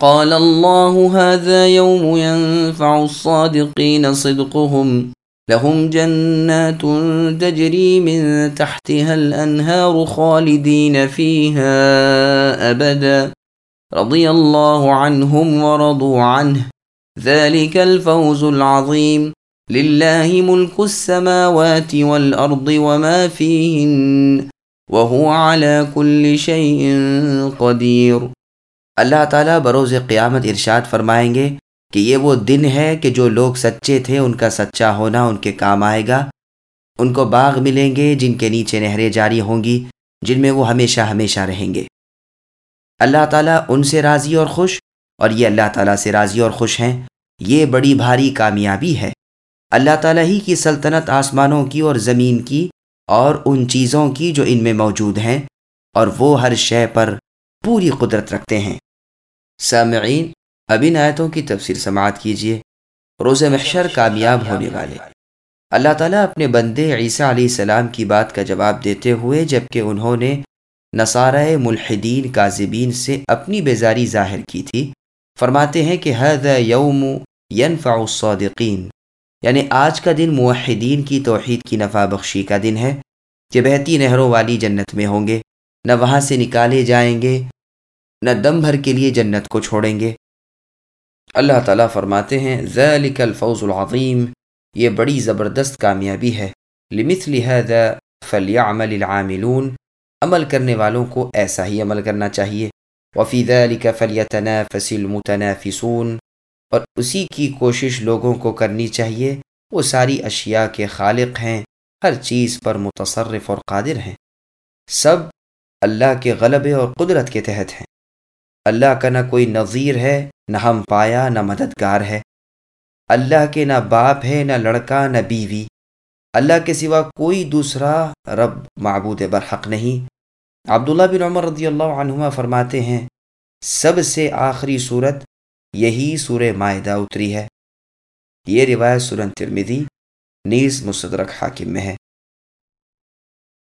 قال الله هذا يوم ينفع الصادقين صدقهم. لهم جنات تجري من تحتها الأنهار خالدين فيها أبدا. رضي الله عنهم ورضوا عنه. ذلك الفوز العظيم. لله ملك السماوات والأرض وما فيهن. وهو على كل شيء قدير. اللہ تعالیٰ بروز قیامت ارشاد فرمائیں گے کہ یہ وہ دن ہے کہ جو لوگ سچے تھے، ان کا سچا ہونا ان کے کام آئے گا۔ ان کو باغ ملیں گے جن کے نیچے نہریں جاری ہوں گی، جن میں وہ ہمیشہ ہمیشہ رہیں گے۔ اللہ تعالیٰ ان سے راضی اور خوش، اور یہ اللہ تعالیٰ سے راضی اور خوش ہیں۔ یہ بڑی بھاری کامیابی ہے۔ اللہ تعالیٰ ہی کی سلطنت آسمانوں کی اور زمین کی اور ان چیزوں کی جو ان میں موجود ہیں، اور وہ ہر شے پر پوری قدرت رکھتے ہیں۔ سامعین، اب ان آیتوں کی تفسیر سماعت کیجیے روز محشر کامیاب ہونے والے۔ اللہ تعالیٰ اپنے بندے عیسیٰ علیہ السلام کی بات کا جواب دیتے ہوئے جبکہ انہوں نے نصارہ ملحدین، کاذبین سے اپنی بیزاری ظاہر کی تھی، فرماتے ہیں کہ حد یوم ینفع الصادقین۔ یعنی آج کا دن موحدین کی توحید کی نفع بخشی کا دن ہے، کہ بہتی نہروں والی جنت میں ہوں گے، نہ وہاں سے نکالے جائیں گے نہ دم بھر کے لیے جنت کو چھوڑیں گے۔ اللہ تعالیٰ فرماتے ہیں، ذلك الفوز العظیم یہ بڑی زبردست کامیابی ہے۔ لمثل هذا فليعمل العاملون۔ عمل کرنے والوں کو ایسا ہی عمل کرنا چاہیے۔ وفی ذلك فليتنافس المتنافسون۔ اور اسی کی کوشش لوگوں کو کرنی چاہیے۔ وہ ساری اشیاء کے خالق ہیں۔ ہر چیز پر متصرف اور قادر ہیں۔ سب اللہ کے غلبے اور قدرت کے تحت ہیں۔ اللہ کا نہ کوئی نظیر ہے، نہ ہم پایا، نہ مددگار ہے۔ اللہ کے نہ باپ ہے، نہ لڑکا، نہ بیوی۔ اللہ کے سوا کوئی دوسرا رب معبود برحق نہیں۔ عبداللہ بن عمر رضی اللہ عنہما فرماتے ہیں، سب سے آخری صورت یہی سور معدہ اتری ہے۔ یہ روایت سورن ترمیدی نیز مصدرک حاکم میں ہے۔